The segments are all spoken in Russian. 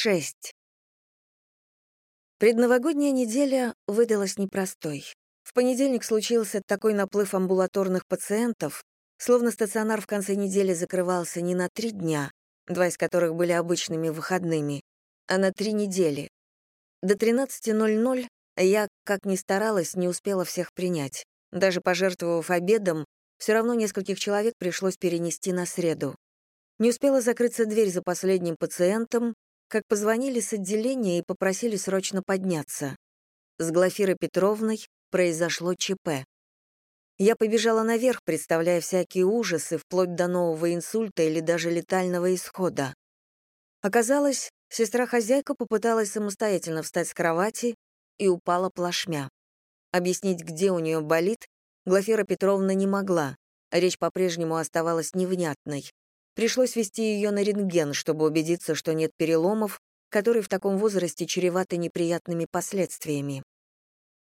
6. Предновогодняя неделя выдалась непростой. В понедельник случился такой наплыв амбулаторных пациентов, словно стационар в конце недели закрывался не на три дня, два из которых были обычными выходными, а на три недели. До 13.00 я, как ни старалась, не успела всех принять. Даже пожертвовав обедом, все равно нескольких человек пришлось перенести на среду. Не успела закрыться дверь за последним пациентом, как позвонили с отделения и попросили срочно подняться. С Глафирой Петровной произошло ЧП. Я побежала наверх, представляя всякие ужасы, вплоть до нового инсульта или даже летального исхода. Оказалось, сестра-хозяйка попыталась самостоятельно встать с кровати и упала плашмя. Объяснить, где у нее болит, Глафира Петровна не могла. Речь по-прежнему оставалась невнятной. Пришлось вести ее на рентген, чтобы убедиться, что нет переломов, которые в таком возрасте чреваты неприятными последствиями.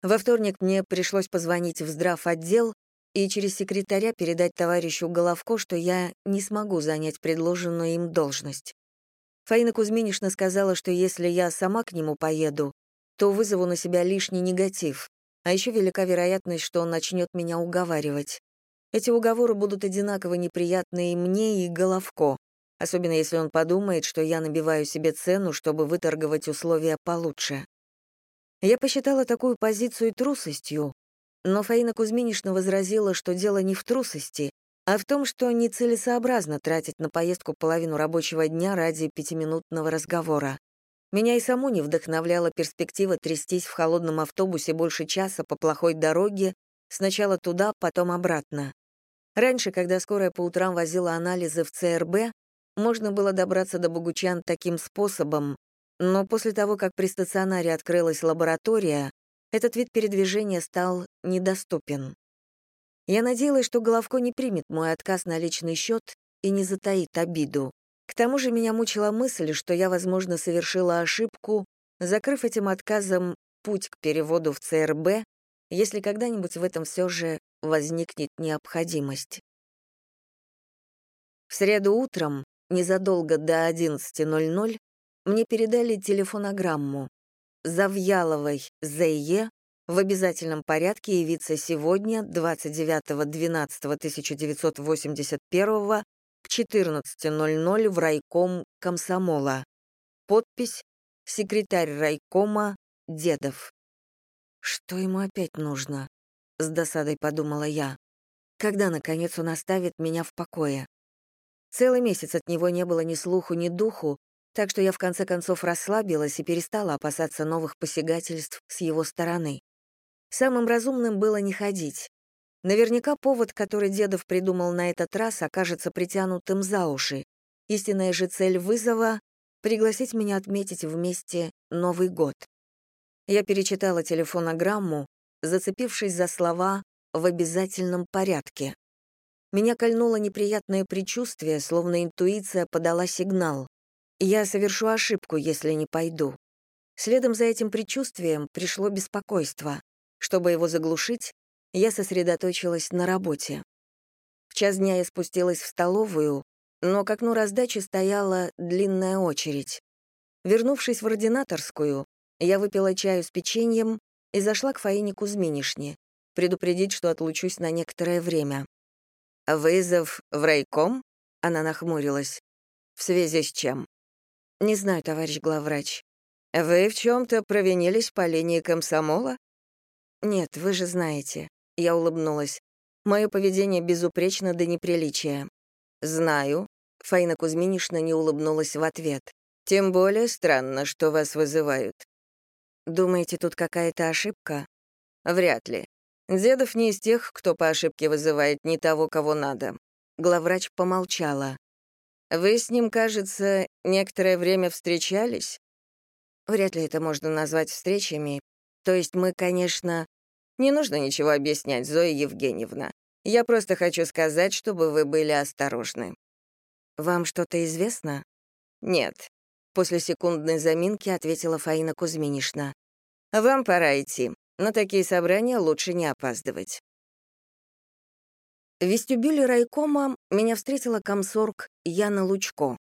Во вторник мне пришлось позвонить в здрав-отдел и через секретаря передать товарищу Головко, что я не смогу занять предложенную им должность. Фаина Кузьминишна сказала, что если я сама к нему поеду, то вызову на себя лишний негатив, а еще велика вероятность, что он начнет меня уговаривать. Эти уговоры будут одинаково неприятны и мне, и Головко, особенно если он подумает, что я набиваю себе цену, чтобы выторговать условия получше. Я посчитала такую позицию трусостью, но Фаина Кузьминишна возразила, что дело не в трусости, а в том, что нецелесообразно тратить на поездку половину рабочего дня ради пятиминутного разговора. Меня и саму не вдохновляла перспектива трястись в холодном автобусе больше часа по плохой дороге, сначала туда, потом обратно. Раньше, когда скорая по утрам возила анализы в ЦРБ, можно было добраться до Богучан таким способом, но после того, как при стационаре открылась лаборатория, этот вид передвижения стал недоступен. Я надеялась, что Головко не примет мой отказ на личный счет и не затаит обиду. К тому же меня мучила мысль, что я, возможно, совершила ошибку, закрыв этим отказом путь к переводу в ЦРБ, если когда-нибудь в этом все же возникнет необходимость. В среду утром, незадолго до 11.00, мне передали телефонограмму. Завьяловой З.Е. в обязательном порядке явиться сегодня, 29.12.1981 к 14.00 в райком комсомола. Подпись «Секретарь райкома Дедов». Что ему опять нужно? — с досадой подумала я. «Когда, наконец, он оставит меня в покое?» Целый месяц от него не было ни слуху, ни духу, так что я в конце концов расслабилась и перестала опасаться новых посягательств с его стороны. Самым разумным было не ходить. Наверняка повод, который Дедов придумал на этот раз, окажется притянутым за уши. Истинная же цель вызова — пригласить меня отметить вместе Новый год. Я перечитала телефонограмму, зацепившись за слова «в обязательном порядке». Меня кольнуло неприятное предчувствие, словно интуиция подала сигнал. Я совершу ошибку, если не пойду. Следом за этим предчувствием пришло беспокойство. Чтобы его заглушить, я сосредоточилась на работе. В час дня я спустилась в столовую, но к окну раздачи стояла длинная очередь. Вернувшись в ординаторскую, я выпила чаю с печеньем и зашла к Фаине Кузьминишне, предупредить, что отлучусь на некоторое время. «Вызов в райком?» — она нахмурилась. «В связи с чем?» «Не знаю, товарищ главврач». «Вы в чем то провинились по линии комсомола?» «Нет, вы же знаете». Я улыбнулась. Мое поведение безупречно до неприличия. «Знаю». Фаина Кузьминишна не улыбнулась в ответ. «Тем более странно, что вас вызывают. Думаете, тут какая-то ошибка? Вряд ли. Дедов не из тех, кто по ошибке вызывает не того, кого надо. Главврач помолчала. Вы с ним, кажется, некоторое время встречались? Вряд ли это можно назвать встречами. То есть мы, конечно... Не нужно ничего объяснять, Зоя Евгеньевна. Я просто хочу сказать, чтобы вы были осторожны. Вам что-то известно? Нет. После секундной заминки ответила Фаина Кузьминишна. «Вам пора идти. На такие собрания лучше не опаздывать». В вестибюле райкома меня встретила комсорг Яна Лучко.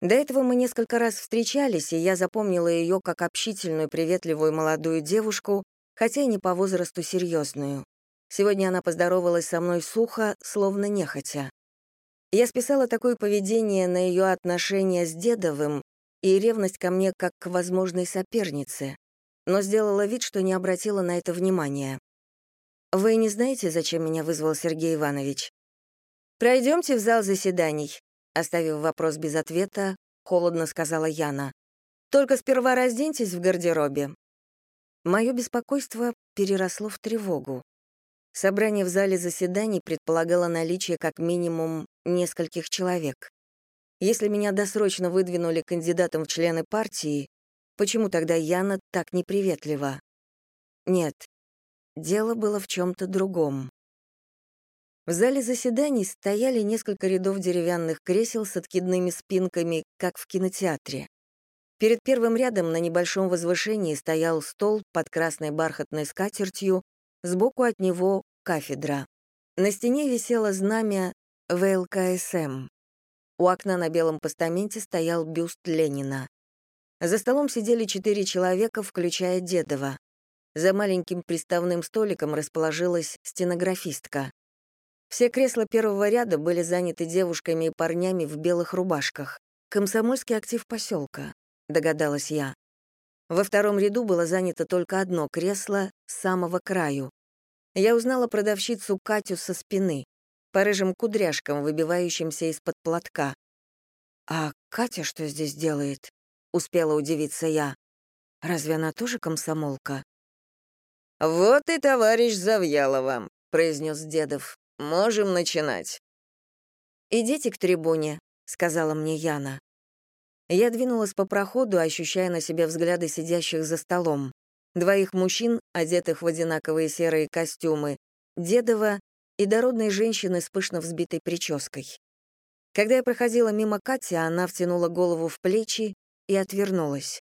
До этого мы несколько раз встречались, и я запомнила ее как общительную, приветливую молодую девушку, хотя и не по возрасту серьезную. Сегодня она поздоровалась со мной сухо, словно нехотя. Я списала такое поведение на ее отношения с Дедовым и ревность ко мне как к возможной сопернице, но сделала вид, что не обратила на это внимания. «Вы не знаете, зачем меня вызвал Сергей Иванович?» «Пройдемте в зал заседаний», — оставив вопрос без ответа, холодно сказала Яна. «Только сперва разденьтесь в гардеробе». Мое беспокойство переросло в тревогу. Собрание в зале заседаний предполагало наличие как минимум нескольких человек. Если меня досрочно выдвинули кандидатом в члены партии, почему тогда Яна так неприветлива? Нет, дело было в чем-то другом. В зале заседаний стояли несколько рядов деревянных кресел с откидными спинками, как в кинотеатре. Перед первым рядом на небольшом возвышении стоял стол под красной бархатной скатертью, сбоку от него — кафедра. На стене висело знамя ВЛКСМ. У окна на белом постаменте стоял бюст Ленина. За столом сидели четыре человека, включая Дедова. За маленьким приставным столиком расположилась стенографистка. Все кресла первого ряда были заняты девушками и парнями в белых рубашках. Комсомольский актив поселка, догадалась я. Во втором ряду было занято только одно кресло с самого краю. Я узнала продавщицу Катю со спины, по рыжим кудряшкам, выбивающимся из-под платка. «А Катя что здесь делает?» — успела удивиться я. «Разве она тоже комсомолка?» «Вот и товарищ Завьялова», — произнес Дедов. Можем начинать». «Идите к трибуне», — сказала мне Яна. Я двинулась по проходу, ощущая на себе взгляды сидящих за столом. Двоих мужчин, одетых в одинаковые серые костюмы, Дедова и дородной женщины с пышно взбитой прической. Когда я проходила мимо Кати, она втянула голову в плечи и отвернулась.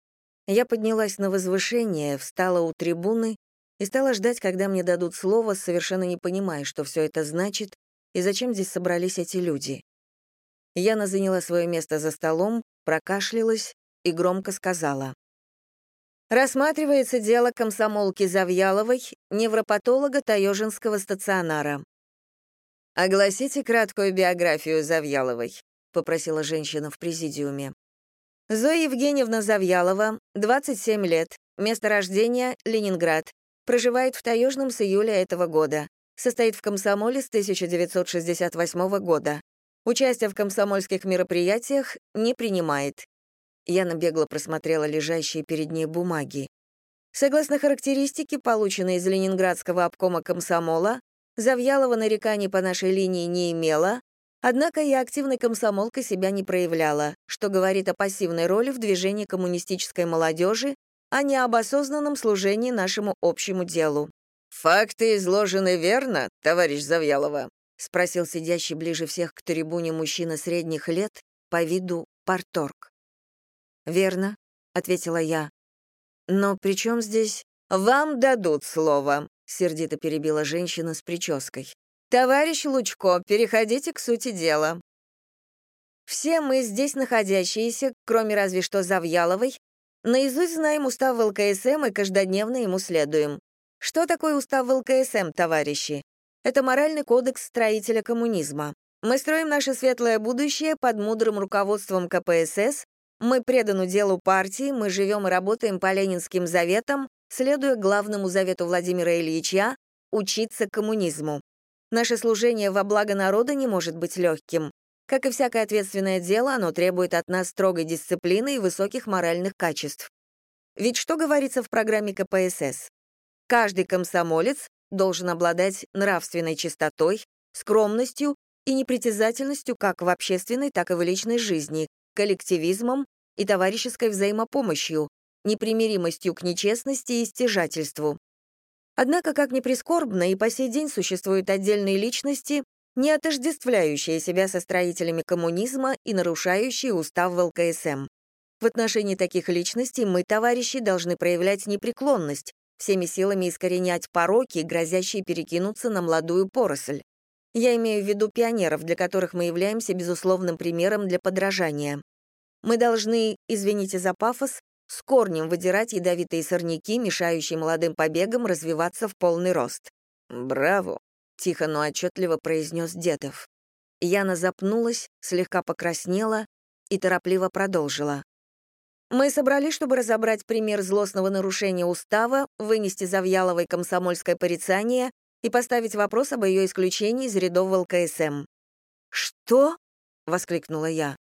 Я поднялась на возвышение, встала у трибуны и стала ждать, когда мне дадут слово, совершенно не понимая, что все это значит и зачем здесь собрались эти люди. Яна заняла свое место за столом, прокашлялась и громко сказала. «Рассматривается дело комсомолки Завьяловой, невропатолога Таежинского стационара». «Огласите краткую биографию Завьяловой», — попросила женщина в президиуме. Зоя Евгеньевна Завьялова, 27 лет, место рождения — Ленинград, Проживает в Таежном с июля этого года. Состоит в комсомоле с 1968 года. Участие в комсомольских мероприятиях не принимает. Яна бегло просмотрела лежащие перед ней бумаги. Согласно характеристике, полученной из Ленинградского обкома комсомола, Завьялова нареканий по нашей линии не имела, однако и активной комсомолкой себя не проявляла, что говорит о пассивной роли в движении коммунистической молодежи а не об осознанном служении нашему общему делу. «Факты изложены верно, товарищ Завьялова?» — спросил сидящий ближе всех к трибуне мужчина средних лет, по виду порторг. «Верно», — ответила я. «Но при чем здесь...» «Вам дадут слово», — сердито перебила женщина с прической. «Товарищ Лучко, переходите к сути дела». Все мы здесь находящиеся, кроме разве что Завьяловой, Наизусть знаем устав ВЛКСМ и каждодневно ему следуем. Что такое устав ВЛКСМ, товарищи? Это моральный кодекс строителя коммунизма. Мы строим наше светлое будущее под мудрым руководством КПСС, мы преданы делу партии, мы живем и работаем по ленинским заветам, следуя главному завету Владимира Ильича — учиться коммунизму. Наше служение во благо народа не может быть легким. Как и всякое ответственное дело, оно требует от нас строгой дисциплины и высоких моральных качеств. Ведь что говорится в программе КПСС? Каждый комсомолец должен обладать нравственной чистотой, скромностью и непритязательностью как в общественной, так и в личной жизни, коллективизмом и товарищеской взаимопомощью, непримиримостью к нечестности и стяжательству. Однако, как ни прискорбно, и по сей день существуют отдельные личности, не отождествляющие себя со строителями коммунизма и нарушающие устав ВЛКСМ. В отношении таких личностей мы, товарищи, должны проявлять непреклонность, всеми силами искоренять пороки, грозящие перекинуться на молодую поросль. Я имею в виду пионеров, для которых мы являемся безусловным примером для подражания. Мы должны, извините за пафос, с корнем выдирать ядовитые сорняки, мешающие молодым побегам развиваться в полный рост. «Браво!» — тихо, но отчетливо произнес Дедов. Яна запнулась, слегка покраснела и торопливо продолжила. Мы собрались, чтобы разобрать пример злостного нарушения устава, вынести Завьяловой комсомольское порицание и поставить вопрос об ее исключении из рядов ЛКСМ. «Что?» — воскликнула я.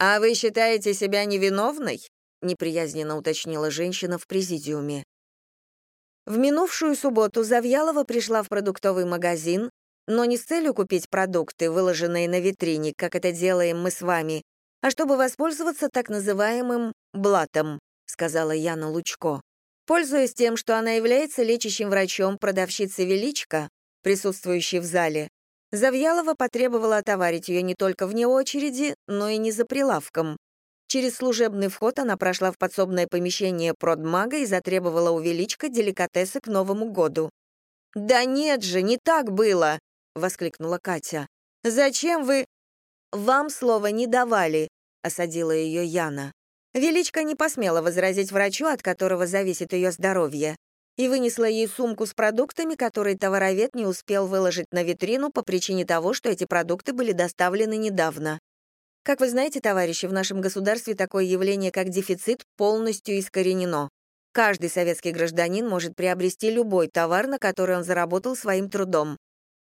«А вы считаете себя невиновной?» — неприязненно уточнила женщина в президиуме. В минувшую субботу Завьялова пришла в продуктовый магазин, но не с целью купить продукты, выложенные на витрине, как это делаем мы с вами, а чтобы воспользоваться так называемым «блатом», сказала Яна Лучко. Пользуясь тем, что она является лечащим врачом продавщицы Величко, присутствующей в зале, Завьялова потребовала отоварить ее не только вне очереди, но и не за прилавком. Через служебный вход она прошла в подсобное помещение продмага и затребовала у Величко деликатесы к Новому году. «Да нет же, не так было!» — воскликнула Катя. «Зачем вы...» «Вам слова не давали», — осадила ее Яна. Величка не посмела возразить врачу, от которого зависит ее здоровье, и вынесла ей сумку с продуктами, которые товаровед не успел выложить на витрину по причине того, что эти продукты были доставлены недавно. Как вы знаете, товарищи, в нашем государстве такое явление, как дефицит, полностью искоренено. Каждый советский гражданин может приобрести любой товар, на который он заработал своим трудом.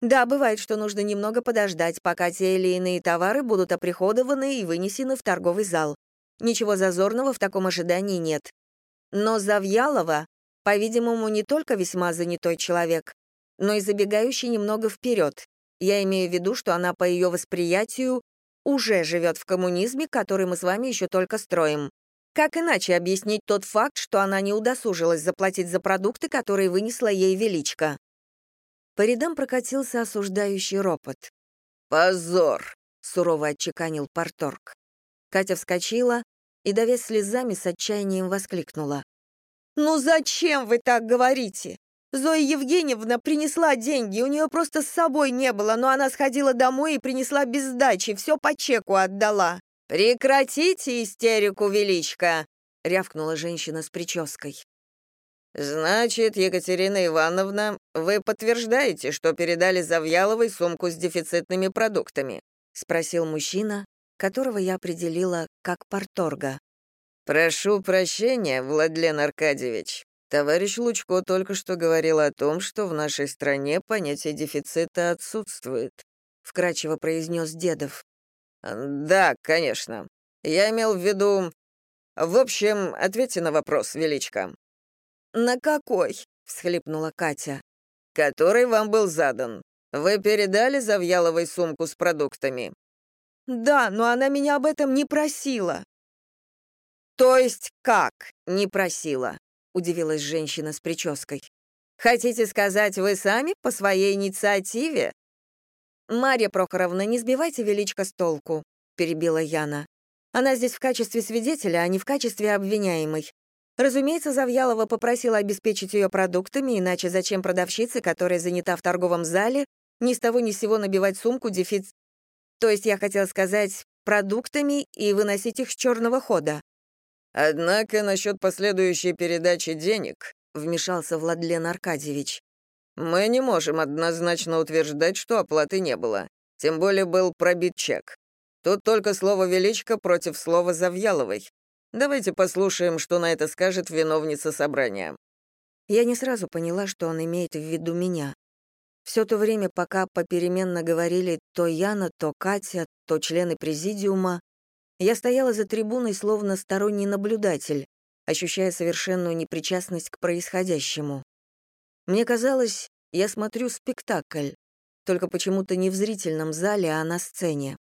Да, бывает, что нужно немного подождать, пока те или иные товары будут оприходованы и вынесены в торговый зал. Ничего зазорного в таком ожидании нет. Но Завьялова, по-видимому, не только весьма занятой человек, но и забегающий немного вперед. Я имею в виду, что она по ее восприятию уже живет в коммунизме, который мы с вами еще только строим. Как иначе объяснить тот факт, что она не удосужилась заплатить за продукты, которые вынесла ей величка? По рядам прокатился осуждающий ропот. «Позор!» — сурово отчеканил порторг. Катя вскочила и, давясь слезами, с отчаянием воскликнула. «Ну зачем вы так говорите? Зоя Евгеньевна принесла деньги, у нее просто с собой не было, но она сходила домой и принесла без сдачи, все по чеку отдала». «Прекратите истерику, Величка!» — рявкнула женщина с прической. «Значит, Екатерина Ивановна, вы подтверждаете, что передали Завьяловой сумку с дефицитными продуктами?» — спросил мужчина, которого я определила как порторга. «Прошу прощения, Владлен Аркадьевич. Товарищ Лучко только что говорил о том, что в нашей стране понятие дефицита отсутствует», — вкратчиво произнес Дедов. «Да, конечно. Я имел в виду... В общем, ответьте на вопрос, Величко. «На какой?» — всхлипнула Катя. «Который вам был задан. Вы передали Завьяловой сумку с продуктами?» «Да, но она меня об этом не просила». «То есть как не просила?» — удивилась женщина с прической. «Хотите сказать, вы сами по своей инициативе?» «Марья Прохоровна, не сбивайте величко с толку», — перебила Яна. «Она здесь в качестве свидетеля, а не в качестве обвиняемой. Разумеется, Завьялова попросила обеспечить ее продуктами, иначе зачем продавщице, которая занята в торговом зале, ни с того ни с сего набивать сумку дефиц... То есть я хотела сказать, продуктами и выносить их с черного хода. «Однако насчет последующей передачи денег», — вмешался Владлен Аркадьевич, «мы не можем однозначно утверждать, что оплаты не было. Тем более был пробит чек. Тут только слово «величко» против слова «Завьяловой». Давайте послушаем, что на это скажет виновница собрания». Я не сразу поняла, что он имеет в виду меня. Все то время, пока попеременно говорили то Яна, то Катя, то члены президиума, я стояла за трибуной словно сторонний наблюдатель, ощущая совершенную непричастность к происходящему. Мне казалось, я смотрю спектакль, только почему-то не в зрительном зале, а на сцене.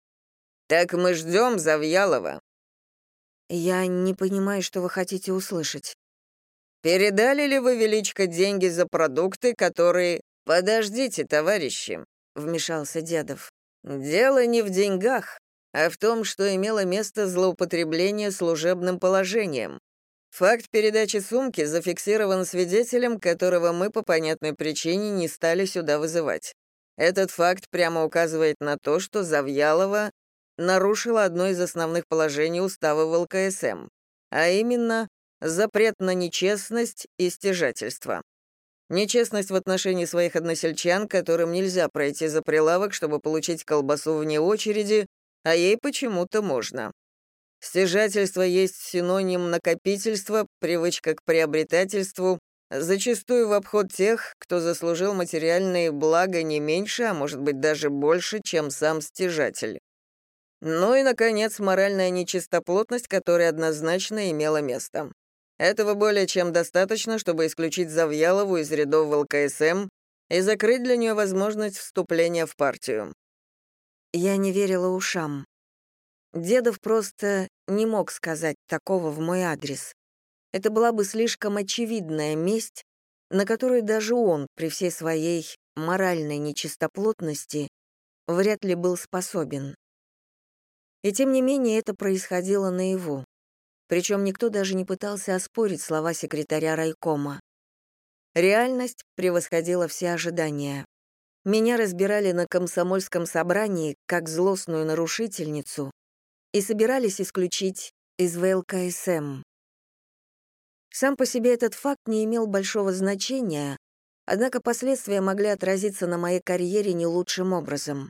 «Так мы ждем Завьялова», «Я не понимаю, что вы хотите услышать». «Передали ли вы, Величко, деньги за продукты, которые...» «Подождите, товарищи», — вмешался Дедов. «Дело не в деньгах, а в том, что имело место злоупотребление служебным положением. Факт передачи сумки зафиксирован свидетелем, которого мы по понятной причине не стали сюда вызывать. Этот факт прямо указывает на то, что Завьялова нарушила одно из основных положений устава ВЛКСМ, а именно запрет на нечестность и стяжательство. Нечестность в отношении своих односельчан, которым нельзя пройти за прилавок, чтобы получить колбасу вне очереди, а ей почему-то можно. Стяжательство есть синоним накопительства, привычка к приобретательству, зачастую в обход тех, кто заслужил материальные блага не меньше, а может быть даже больше, чем сам стяжатель. Ну и, наконец, моральная нечистоплотность, которая однозначно имела место. Этого более чем достаточно, чтобы исключить Завьялову из рядов ВЛКСМ и закрыть для нее возможность вступления в партию. Я не верила ушам. Дедов просто не мог сказать такого в мой адрес. Это была бы слишком очевидная месть, на которую даже он, при всей своей моральной нечистоплотности, вряд ли был способен. И тем не менее это происходило наяву. Причем никто даже не пытался оспорить слова секретаря райкома. Реальность превосходила все ожидания. Меня разбирали на комсомольском собрании как злостную нарушительницу и собирались исключить из ВЛКСМ. Сам по себе этот факт не имел большого значения, однако последствия могли отразиться на моей карьере не лучшим образом.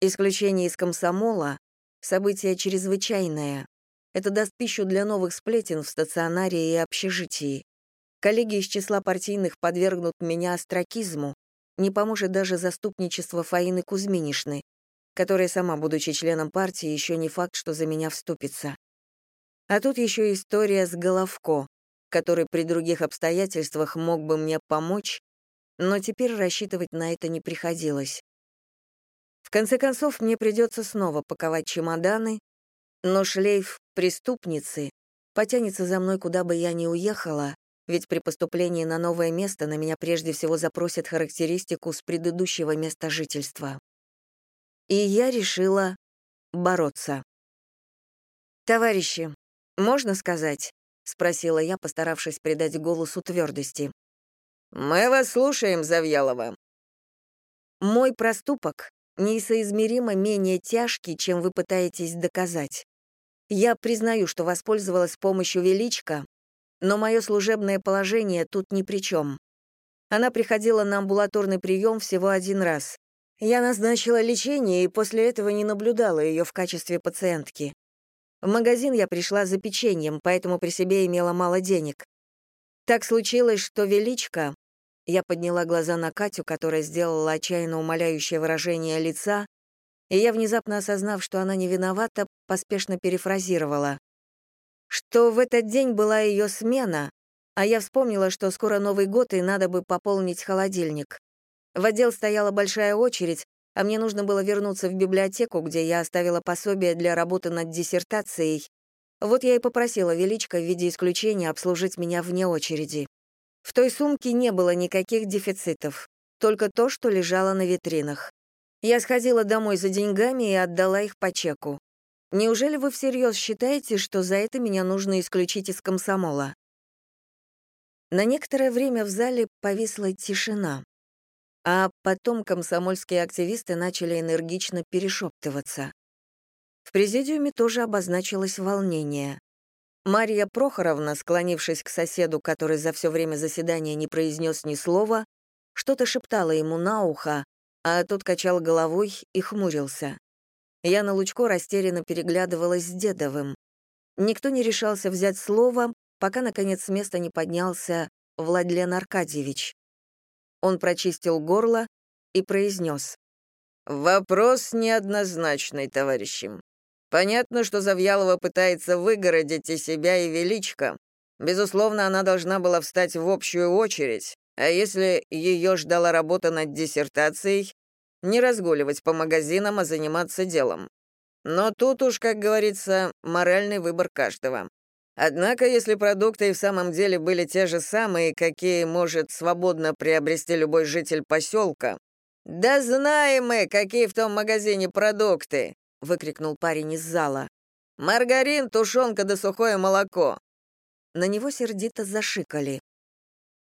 Исключение из комсомола — событие чрезвычайное. Это даст пищу для новых сплетен в стационаре и общежитии. Коллеги из числа партийных подвергнут меня остракизму, не поможет даже заступничество Фаины Кузьминишны, которая сама, будучи членом партии, еще не факт, что за меня вступится. А тут еще история с Головко, который при других обстоятельствах мог бы мне помочь, но теперь рассчитывать на это не приходилось. В конце концов, мне придется снова паковать чемоданы, но шлейф преступницы потянется за мной, куда бы я ни уехала, ведь при поступлении на новое место на меня прежде всего запросят характеристику с предыдущего места жительства. И я решила бороться. «Товарищи, можно сказать?» — спросила я, постаравшись придать голосу твердости. «Мы вас слушаем, Завьялова». «Мой проступок несоизмеримо менее тяжкий, чем вы пытаетесь доказать. Я признаю, что воспользовалась помощью Величка, но мое служебное положение тут ни при чем. Она приходила на амбулаторный прием всего один раз. Я назначила лечение и после этого не наблюдала ее в качестве пациентки. В магазин я пришла за печеньем, поэтому при себе имела мало денег. Так случилось, что Величка... Я подняла глаза на Катю, которая сделала отчаянно умоляющее выражение лица, и я, внезапно осознав, что она не виновата, поспешно перефразировала что в этот день была ее смена, а я вспомнила, что скоро Новый год и надо бы пополнить холодильник. В отдел стояла большая очередь, а мне нужно было вернуться в библиотеку, где я оставила пособие для работы над диссертацией. Вот я и попросила Величко в виде исключения обслужить меня вне очереди. В той сумке не было никаких дефицитов, только то, что лежало на витринах. Я сходила домой за деньгами и отдала их по чеку. Неужели вы всерьез считаете, что за это меня нужно исключить из комсомола? На некоторое время в зале повисла тишина, а потом комсомольские активисты начали энергично перешептываться. В президиуме тоже обозначилось волнение. Мария Прохоровна, склонившись к соседу, который за все время заседания не произнес ни слова, что-то шептала ему на ухо, а тот качал головой и хмурился. Яна Лучко растерянно переглядывалась с Дедовым. Никто не решался взять слово, пока, наконец, с места не поднялся Владлен Аркадьевич. Он прочистил горло и произнес. «Вопрос неоднозначный, товарищи. Понятно, что Завьялова пытается выгородить и себя, и Величко. Безусловно, она должна была встать в общую очередь, а если ее ждала работа над диссертацией, не разгуливать по магазинам, а заниматься делом. Но тут уж, как говорится, моральный выбор каждого. Однако, если продукты и в самом деле были те же самые, какие может свободно приобрести любой житель поселка, «Да знаем мы, какие в том магазине продукты!» — выкрикнул парень из зала. «Маргарин, тушенка да сухое молоко!» На него сердито зашикали.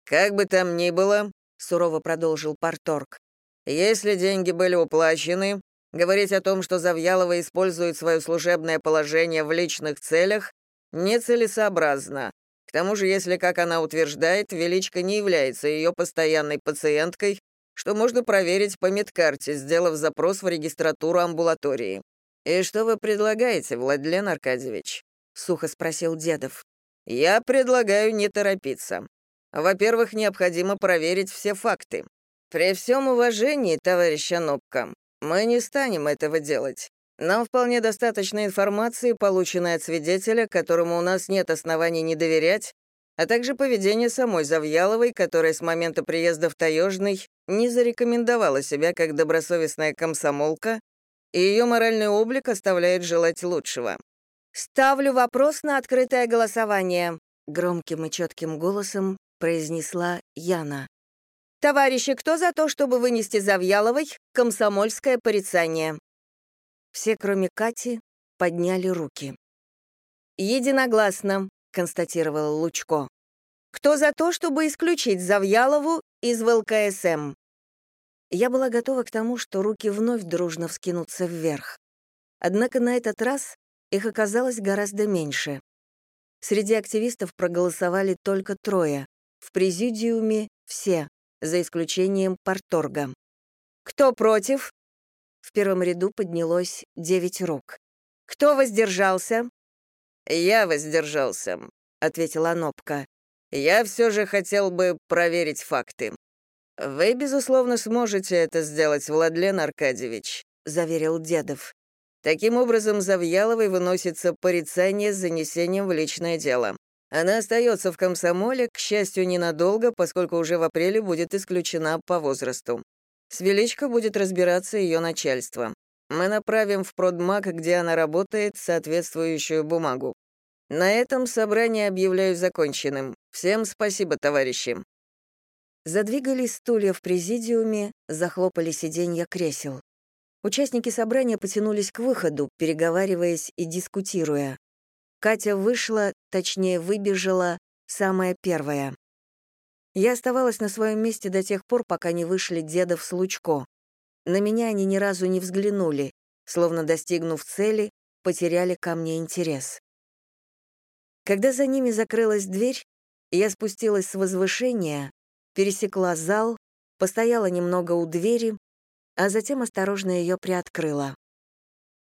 «Как бы там ни было», — сурово продолжил Парторг, если деньги были уплачены, Говорить о том, что Завьялова использует свое служебное положение в личных целях, нецелесообразно. К тому же, если, как она утверждает, Величка не является ее постоянной пациенткой, что можно проверить по медкарте, сделав запрос в регистратуру амбулатории. «И что вы предлагаете, Владлен Аркадьевич?» — сухо спросил Дедов. «Я предлагаю не торопиться. Во-первых, необходимо проверить все факты. При всем уважении, товарищ Анопка, мы не станем этого делать. Нам вполне достаточно информации, полученной от свидетеля, которому у нас нет оснований не доверять, а также поведение самой Завьяловой, которая с момента приезда в Таежный не зарекомендовала себя как добросовестная комсомолка, и ее моральный облик оставляет желать лучшего. «Ставлю вопрос на открытое голосование», — громким и четким голосом произнесла Яна. «Товарищи, кто за то, чтобы вынести Завьяловой комсомольское порицание?» Все, кроме Кати, подняли руки. «Единогласно», — констатировал Лучко. «Кто за то, чтобы исключить Завьялову из ВЛКСМ?» Я была готова к тому, что руки вновь дружно вскинутся вверх. Однако на этот раз их оказалось гораздо меньше. Среди активистов проголосовали только трое. В президиуме — все, за исключением Порторга. «Кто против?» В первом ряду поднялось девять рук. «Кто воздержался?» «Я воздержался», — ответила Нопка. «Я все же хотел бы проверить факты». «Вы, безусловно, сможете это сделать, Владлен Аркадьевич», — заверил Дедов. Таким образом, Завьяловой выносится порицание с занесением в личное дело. Она остается в комсомоле, к счастью, ненадолго, поскольку уже в апреле будет исключена по возрасту. С Величко будет разбираться ее начальство. Мы направим в продмаг, где она работает, соответствующую бумагу. На этом собрание объявляю законченным. Всем спасибо, товарищи. Задвигались стулья в президиуме, захлопали сиденья кресел. Участники собрания потянулись к выходу, переговариваясь и дискутируя. Катя вышла, точнее, выбежала, самая первая. Я оставалась на своем месте до тех пор, пока не вышли Дедов с Лучко. На меня они ни разу не взглянули, словно достигнув цели, потеряли ко мне интерес. Когда за ними закрылась дверь, я спустилась с возвышения, пересекла зал, постояла немного у двери, а затем осторожно ее приоткрыла.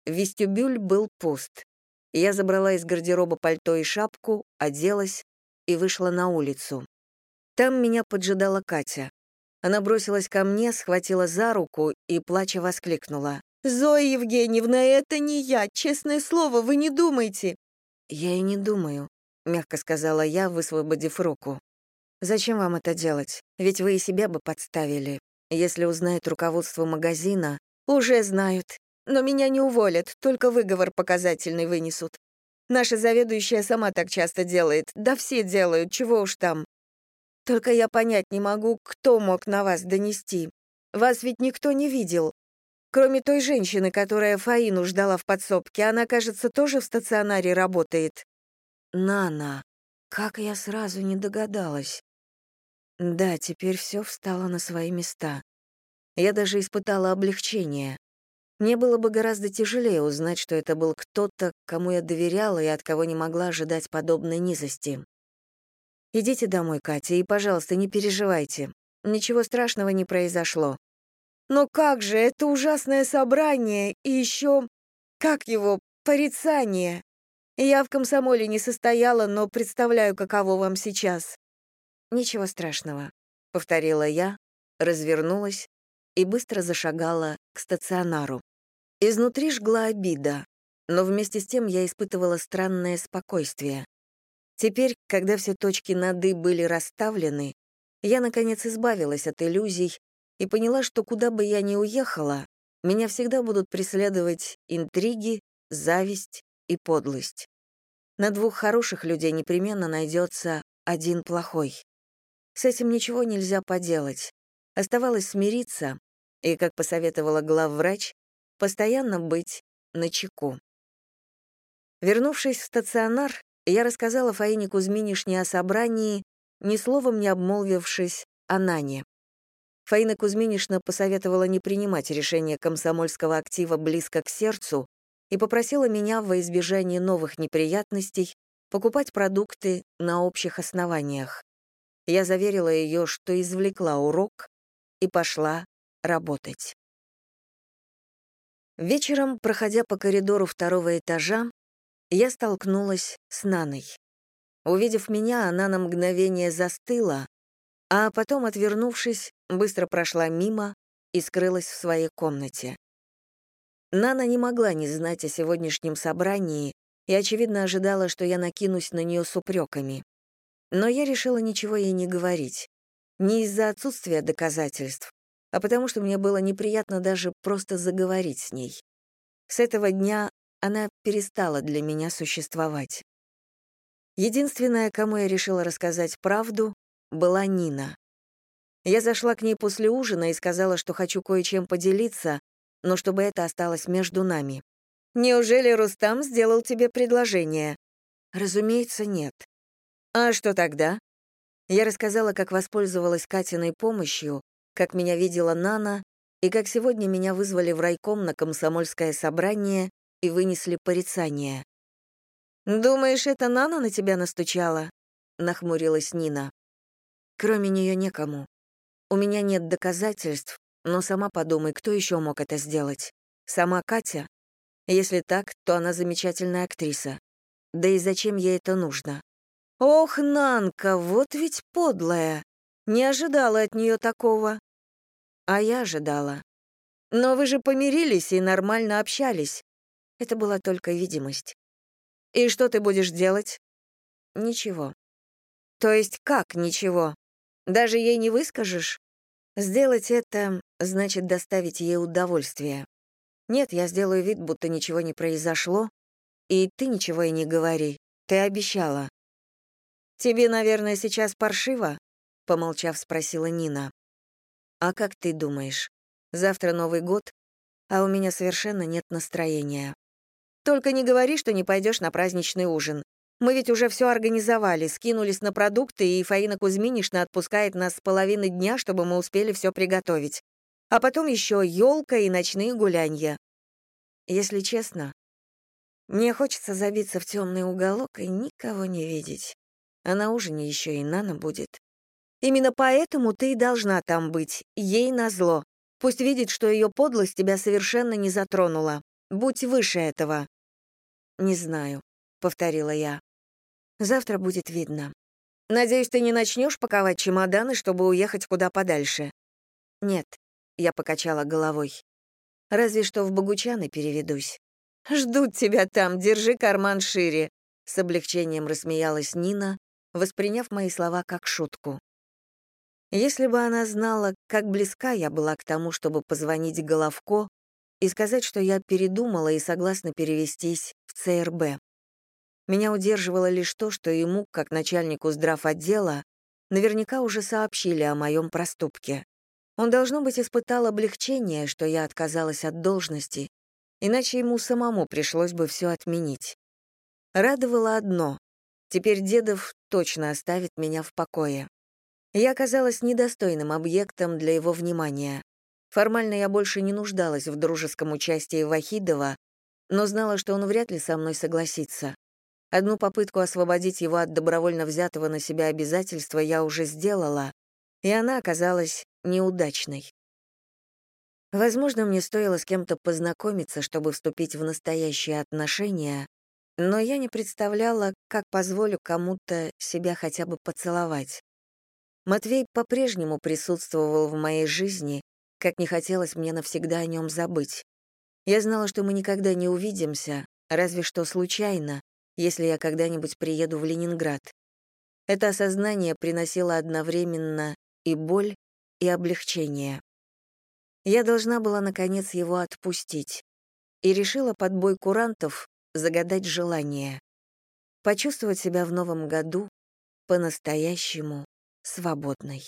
Вестибюль был пуст. Я забрала из гардероба пальто и шапку, оделась и вышла на улицу. Там меня поджидала Катя. Она бросилась ко мне, схватила за руку и, плача, воскликнула. «Зоя Евгеньевна, это не я, честное слово, вы не думайте!» «Я и не думаю», — мягко сказала я, высвободив руку. «Зачем вам это делать? Ведь вы и себя бы подставили. Если узнает руководство магазина...» «Уже знают. Но меня не уволят, только выговор показательный вынесут. Наша заведующая сама так часто делает. Да все делают, чего уж там. Только я понять не могу, кто мог на вас донести. Вас ведь никто не видел. Кроме той женщины, которая Фаину ждала в подсобке, она, кажется, тоже в стационаре работает. Нана, как я сразу не догадалась. Да, теперь все встало на свои места. Я даже испытала облегчение. Мне было бы гораздо тяжелее узнать, что это был кто-то, кому я доверяла и от кого не могла ожидать подобной низости. Идите домой, Катя, и, пожалуйста, не переживайте. Ничего страшного не произошло. Но как же, это ужасное собрание, и еще, как его, порицание. Я в комсомоле не состояла, но представляю, каково вам сейчас. Ничего страшного, — повторила я, развернулась и быстро зашагала к стационару. Изнутри жгла обида, но вместе с тем я испытывала странное спокойствие. Теперь, когда все точки над «и» были расставлены, я, наконец, избавилась от иллюзий и поняла, что куда бы я ни уехала, меня всегда будут преследовать интриги, зависть и подлость. На двух хороших людей непременно найдется один плохой. С этим ничего нельзя поделать. Оставалось смириться и, как посоветовала главврач, постоянно быть начеку. Вернувшись в стационар, я рассказала Фаине Кузьминишне о собрании, ни словом не обмолвившись о Нане. Фаина Кузьминишна посоветовала не принимать решение комсомольского актива близко к сердцу и попросила меня во избежание новых неприятностей покупать продукты на общих основаниях. Я заверила ее, что извлекла урок и пошла работать. Вечером, проходя по коридору второго этажа, я столкнулась с Наной. Увидев меня, она на мгновение застыла, а потом, отвернувшись, быстро прошла мимо и скрылась в своей комнате. Нана не могла не знать о сегодняшнем собрании и, очевидно, ожидала, что я накинусь на нее с упреками. Но я решила ничего ей не говорить. Не из-за отсутствия доказательств, а потому что мне было неприятно даже просто заговорить с ней. С этого дня она перестала для меня существовать. Единственная, кому я решила рассказать правду, была Нина. Я зашла к ней после ужина и сказала, что хочу кое-чем поделиться, но чтобы это осталось между нами. «Неужели Рустам сделал тебе предложение?» «Разумеется, нет». «А что тогда?» Я рассказала, как воспользовалась Катиной помощью, как меня видела Нана и как сегодня меня вызвали в райком на комсомольское собрание и вынесли порицание. «Думаешь, это Нана на тебя настучала?» — нахмурилась Нина. «Кроме нее некому. У меня нет доказательств, но сама подумай, кто еще мог это сделать? Сама Катя? Если так, то она замечательная актриса. Да и зачем ей это нужно? Ох, Нанка, вот ведь подлая. Не ожидала от нее такого. А я ожидала. Но вы же помирились и нормально общались. Это была только видимость. И что ты будешь делать? Ничего. То есть как ничего? Даже ей не выскажешь? Сделать это значит доставить ей удовольствие. Нет, я сделаю вид, будто ничего не произошло, и ты ничего и не говори. Ты обещала. Тебе, наверное, сейчас паршиво? Помолчав, спросила Нина. А как ты думаешь? Завтра Новый год, а у меня совершенно нет настроения. Только не говори, что не пойдешь на праздничный ужин. Мы ведь уже все организовали, скинулись на продукты, и Фаина Кузьминишна отпускает нас с половины дня, чтобы мы успели все приготовить. А потом еще елка и ночные гулянья. Если честно, мне хочется забиться в темный уголок и никого не видеть. А на ужине еще и Нана будет. Именно поэтому ты и должна там быть, ей назло. Пусть видит, что ее подлость тебя совершенно не затронула. Будь выше этого. Не знаю, повторила я. Завтра будет видно. Надеюсь, ты не начнешь паковать чемоданы, чтобы уехать куда подальше. Нет, я покачала головой. Разве что в Богучаны переведусь. Ждут тебя там, держи карман шире. С облегчением рассмеялась Нина, восприняв мои слова как шутку. Если бы она знала, как близка я была к тому, чтобы позвонить Головко и сказать, что я передумала и согласна перевестись в ЦРБ. Меня удерживало лишь то, что ему, как начальнику здравотдела, наверняка уже сообщили о моем проступке. Он, должно быть, испытал облегчение, что я отказалась от должности, иначе ему самому пришлось бы все отменить. Радовало одно — теперь Дедов точно оставит меня в покое. Я оказалась недостойным объектом для его внимания. Формально я больше не нуждалась в дружеском участии Вахидова, но знала, что он вряд ли со мной согласится. Одну попытку освободить его от добровольно взятого на себя обязательства я уже сделала, и она оказалась неудачной. Возможно, мне стоило с кем-то познакомиться, чтобы вступить в настоящие отношения, но я не представляла, как позволю кому-то себя хотя бы поцеловать. Матвей по-прежнему присутствовал в моей жизни, как не хотелось мне навсегда о нем забыть. Я знала, что мы никогда не увидимся, разве что случайно, если я когда-нибудь приеду в Ленинград. Это осознание приносило одновременно и боль, и облегчение. Я должна была, наконец, его отпустить и решила под бой курантов загадать желание. Почувствовать себя в новом году по-настоящему свободной.